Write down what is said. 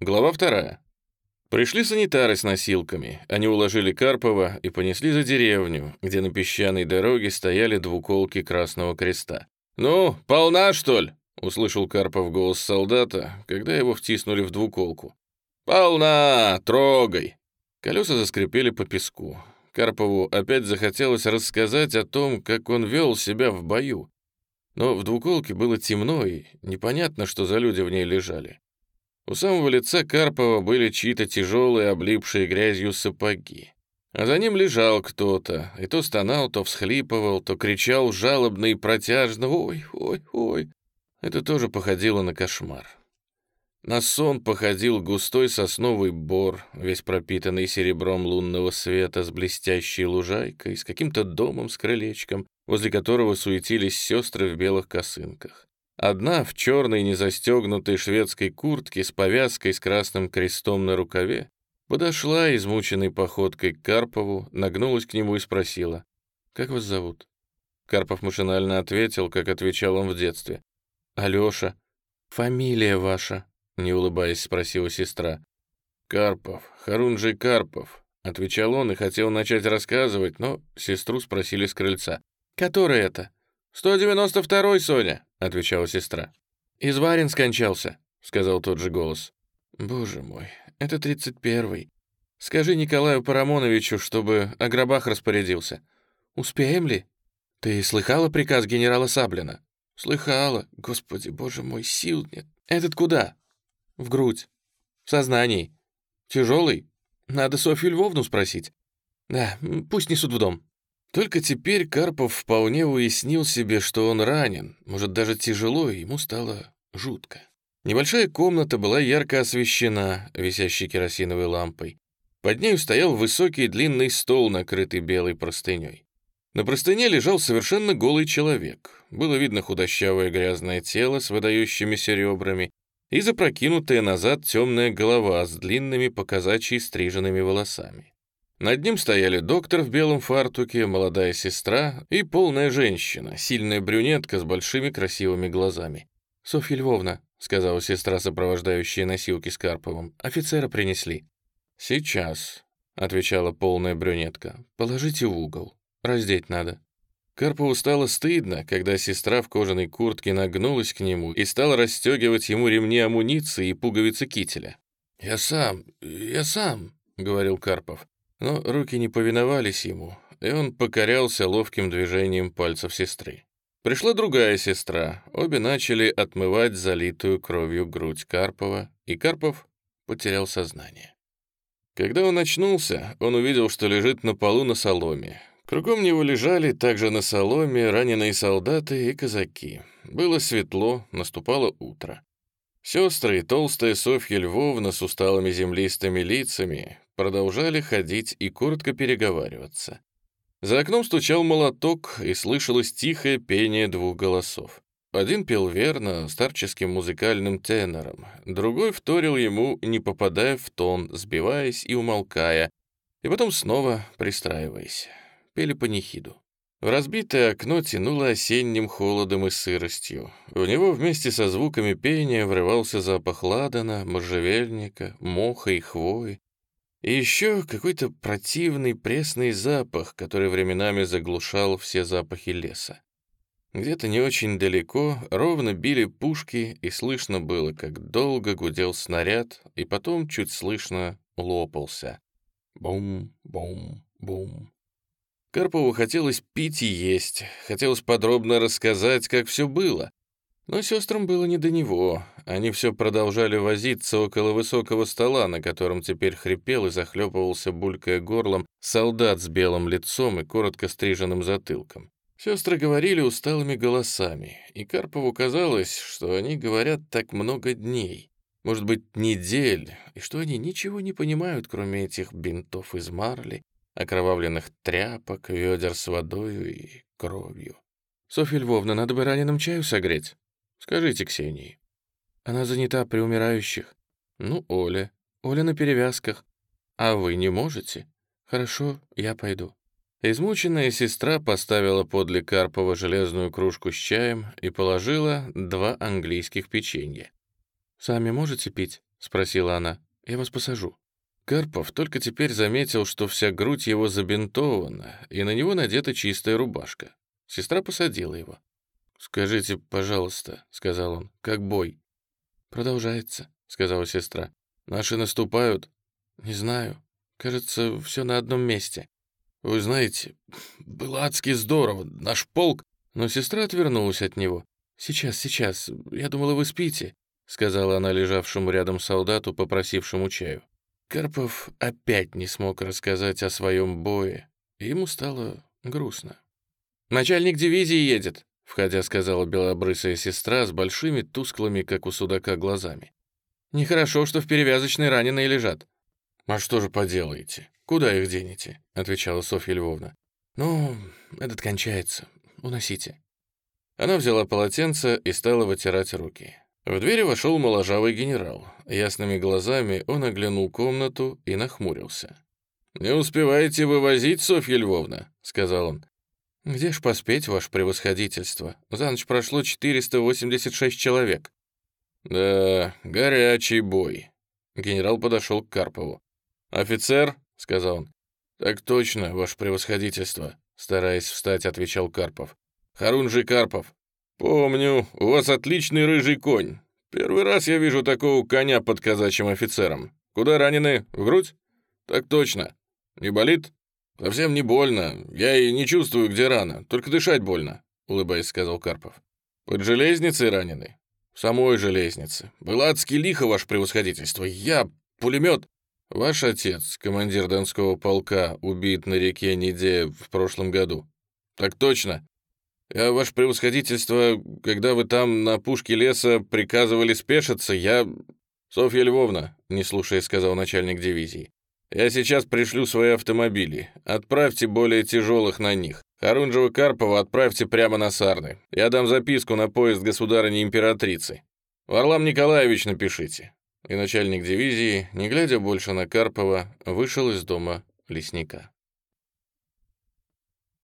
Глава вторая. Пришли санитары с носилками. Они уложили Карпова и понесли за деревню, где на песчаной дороге стояли двуколки Красного Креста. «Ну, полна, что ли?» — услышал Карпов голос солдата, когда его втиснули в двуколку. «Полна! Трогай!» Колеса заскрипели по песку. Карпову опять захотелось рассказать о том, как он вел себя в бою. Но в двуколке было темно и непонятно, что за люди в ней лежали. У самого лица Карпова были чьи-то тяжелые, облипшие грязью сапоги. А за ним лежал кто-то, и то стонал, то всхлипывал, то кричал жалобно и протяжно «Ой, ой, ой!». Это тоже походило на кошмар. На сон походил густой сосновый бор, весь пропитанный серебром лунного света с блестящей лужайкой, с каким-то домом с крылечком, возле которого суетились сестры в белых косынках. Одна в черной незастегнутой шведской куртке с повязкой с красным крестом на рукаве подошла измученной походкой к Карпову, нагнулась к нему и спросила, «Как вас зовут?» Карпов машинально ответил, как отвечал он в детстве. «Алеша». «Фамилия ваша?» — не улыбаясь, спросила сестра. «Карпов, Харунжий Карпов», — отвечал он и хотел начать рассказывать, но сестру спросили с крыльца. «Который это?» «192-й, Соня», — отвечала сестра. «Изварин скончался», — сказал тот же голос. «Боже мой, это тридцать первый. Скажи Николаю Парамоновичу, чтобы о гробах распорядился. Успеем ли? Ты слыхала приказ генерала Саблина?» «Слыхала. Господи, боже мой, сил нет. Этот куда?» «В грудь. В сознании. Тяжелый? Надо Софью Львовну спросить. Да, пусть несут в дом». Только теперь Карпов вполне уяснил себе, что он ранен, может, даже тяжело, и ему стало жутко. Небольшая комната была ярко освещена, висящей керосиновой лампой. Под нею стоял высокий длинный стол, накрытый белой простыней. На простыне лежал совершенно голый человек. Было видно худощавое грязное тело с выдающимися ребрами и запрокинутая назад темная голова с длинными показачьи стриженными волосами. Над ним стояли доктор в белом фартуке, молодая сестра и полная женщина, сильная брюнетка с большими красивыми глазами. «Софья Львовна», — сказала сестра, сопровождающая носилки с Карповым, — «офицера принесли». «Сейчас», — отвечала полная брюнетка, — «положите в угол, раздеть надо». Карпову стало стыдно, когда сестра в кожаной куртке нагнулась к нему и стала расстегивать ему ремни амуниции и пуговицы кителя. «Я сам, я сам», — говорил Карпов. Но руки не повиновались ему, и он покорялся ловким движением пальцев сестры. Пришла другая сестра, обе начали отмывать залитую кровью грудь Карпова, и Карпов потерял сознание. Когда он очнулся, он увидел, что лежит на полу на соломе. Кругом него лежали также на соломе раненые солдаты и казаки. Было светло, наступало утро. Сестры и толстая Софья Львовна с усталыми землистыми лицами продолжали ходить и коротко переговариваться. За окном стучал молоток, и слышалось тихое пение двух голосов. Один пел верно, старческим музыкальным тенором, другой вторил ему, не попадая в тон, сбиваясь и умолкая, и потом снова пристраиваясь. Пели панихиду. В разбитое окно тянуло осенним холодом и сыростью. В него вместе со звуками пения врывался запах ладана, можжевельника, моха и хвои, и еще какой-то противный пресный запах, который временами заглушал все запахи леса. Где-то не очень далеко ровно били пушки, и слышно было, как долго гудел снаряд, и потом чуть слышно лопался. Бум, бум, бум. Карпову хотелось пить и есть, хотелось подробно рассказать, как все было, но сестрам было не до него. Они все продолжали возиться около высокого стола, на котором теперь хрипел и захлепывался, булькая горлом, солдат с белым лицом и коротко стриженным затылком. Сестры говорили усталыми голосами, и Карпову казалось, что они говорят так много дней, может быть, недель, и что они ничего не понимают, кроме этих бинтов из марли, окровавленных тряпок, ведер с водой и кровью. «Софья Львовна, надо бы раненым чаю согреть», Скажите Ксении. Она занята при умирающих. Ну, Оля. Оля на перевязках. А вы не можете? Хорошо, я пойду. Измученная сестра поставила подле Карпова железную кружку с чаем и положила два английских печенья. «Сами можете пить?» — спросила она. «Я вас посажу». Карпов только теперь заметил, что вся грудь его забинтована, и на него надета чистая рубашка. Сестра посадила его. «Скажите, пожалуйста», — сказал он, — «как бой?» «Продолжается», — сказала сестра. «Наши наступают?» «Не знаю. Кажется, все на одном месте». «Вы знаете, было адски здорово. Наш полк...» Но сестра отвернулась от него. «Сейчас, сейчас. Я думала, вы спите», — сказала она лежавшему рядом солдату, попросившему чаю. Карпов опять не смог рассказать о своем бое. Ему стало грустно. «Начальник дивизии едет», — входя сказала белобрысая сестра с большими тусклыми, как у судака, глазами. «Нехорошо, что в перевязочной раненые лежат». «А что же поделаете? Куда их денете?» — отвечала Софья Львовна. «Ну, этот кончается. Уносите». Она взяла полотенце и стала вытирать руки. В двери вошел моложавый генерал. Ясными глазами он оглянул комнату и нахмурился. «Не успеваете вывозить, Софья Львовна?» — сказал он. «Где ж поспеть, ваше превосходительство? За ночь прошло 486 человек». «Да, горячий бой». Генерал подошел к Карпову. «Офицер?» — сказал он. «Так точно, ваше превосходительство», — стараясь встать, отвечал Карпов. «Харунжий Карпов». «Помню, у вас отличный рыжий конь. Первый раз я вижу такого коня под казачьим офицером. Куда ранены? В грудь?» «Так точно. Не болит?» «Совсем не больно. Я и не чувствую, где рана. Только дышать больно», — улыбаясь, сказал Карпов. «Под железницей ранены?» «В самой железнице. Было адски лихо, ваше превосходительство. Я... пулемет...» «Ваш отец, командир Донского полка, убит на реке Неде в прошлом году?» «Так точно. Я, ваше превосходительство, когда вы там на пушке леса приказывали спешиться, я...» «Софья Львовна», — не слушая, сказал начальник дивизии, я сейчас пришлю свои автомобили. Отправьте более тяжелых на них. Харунжева Карпова отправьте прямо на Сарны. Я дам записку на поезд государыни-императрицы. Варлам Николаевич напишите». И начальник дивизии, не глядя больше на Карпова, вышел из дома лесника.